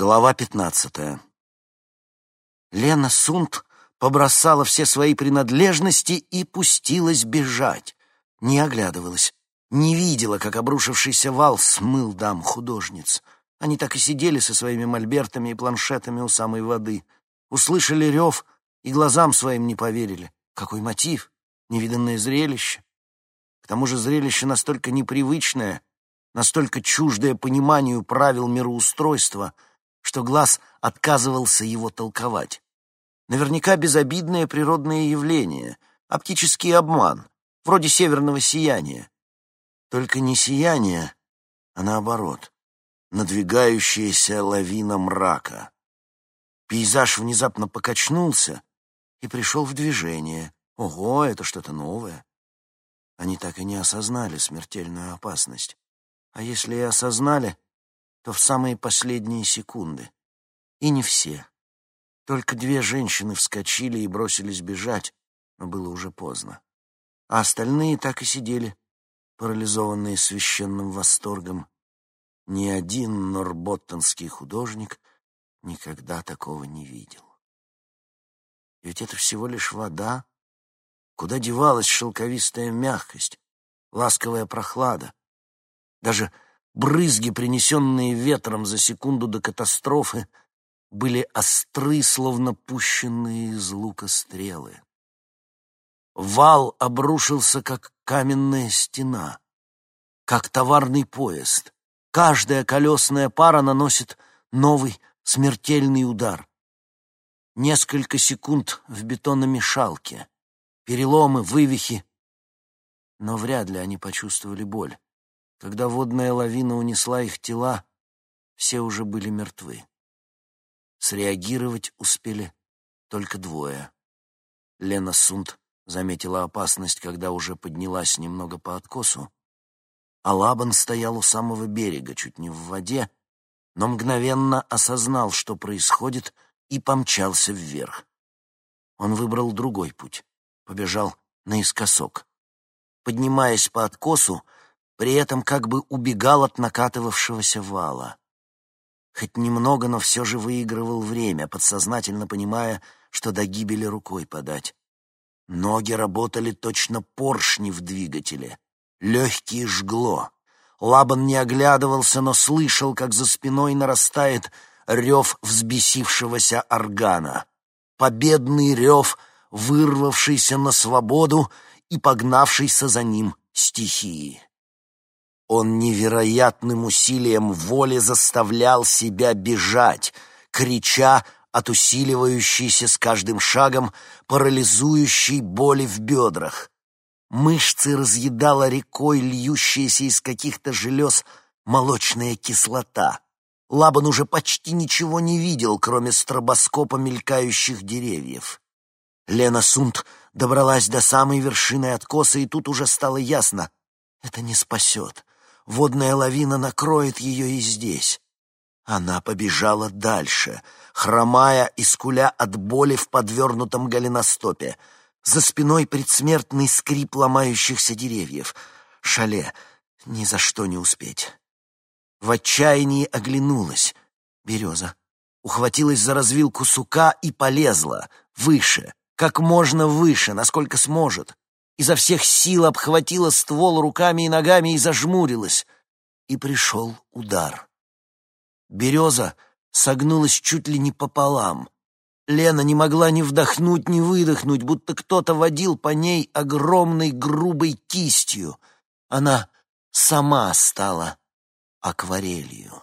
Глава пятнадцатая. Лена Сунт побросала все свои принадлежности и пустилась бежать. Не оглядывалась, не видела, как обрушившийся вал смыл дам художниц. Они так и сидели со своими мольбертами и планшетами у самой воды. Услышали рев и глазам своим не поверили. Какой мотив? Невиданное зрелище. К тому же зрелище настолько непривычное, настолько чуждое пониманию правил мироустройства, что глаз отказывался его толковать. Наверняка безобидное природное явление, оптический обман, вроде северного сияния. Только не сияние, а наоборот, надвигающаяся лавина мрака. Пейзаж внезапно покачнулся и пришел в движение. Ого, это что-то новое. Они так и не осознали смертельную опасность. А если и осознали, то в самые последние секунды. И не все. Только две женщины вскочили и бросились бежать, но было уже поздно. А остальные так и сидели, парализованные священным восторгом. Ни один норботтонский художник никогда такого не видел. Ведь это всего лишь вода. Куда девалась шелковистая мягкость, ласковая прохлада? Даже брызги, принесенные ветром за секунду до катастрофы, были остры, словно пущенные из лука стрелы. Вал обрушился, как каменная стена, как товарный поезд. Каждая колесная пара наносит новый смертельный удар. Несколько секунд в бетономешалке, переломы, вывихи. Но вряд ли они почувствовали боль. Когда водная лавина унесла их тела, все уже были мертвы. Среагировать успели только двое. Лена Сунт заметила опасность, когда уже поднялась немного по откосу, а Лабан стоял у самого берега, чуть не в воде, но мгновенно осознал, что происходит, и помчался вверх. Он выбрал другой путь, побежал наискосок. Поднимаясь по откосу, при этом как бы убегал от накатывавшегося вала. Хоть немного, но все же выигрывал время, подсознательно понимая, что до гибели рукой подать. Ноги работали точно поршни в двигателе. Легкие жгло. Лабан не оглядывался, но слышал, как за спиной нарастает рев взбесившегося органа. Победный рев, вырвавшийся на свободу и погнавшийся за ним стихии. Он невероятным усилием воли заставлял себя бежать, крича от усиливающейся с каждым шагом парализующей боли в бедрах. Мышцы разъедала рекой льющаяся из каких-то желез молочная кислота. Лабан уже почти ничего не видел, кроме стробоскопа мелькающих деревьев. Лена Сунт добралась до самой вершины откоса, и тут уже стало ясно — это не спасет. Водная лавина накроет ее и здесь. Она побежала дальше, хромая и скуля от боли в подвернутом голеностопе. За спиной предсмертный скрип ломающихся деревьев. Шале, ни за что не успеть. В отчаянии оглянулась. Береза. Ухватилась за развилку сука и полезла. Выше. Как можно выше, насколько сможет изо всех сил обхватила ствол руками и ногами и зажмурилась. И пришел удар. Береза согнулась чуть ли не пополам. Лена не могла ни вдохнуть, ни выдохнуть, будто кто-то водил по ней огромной грубой кистью. Она сама стала акварелью.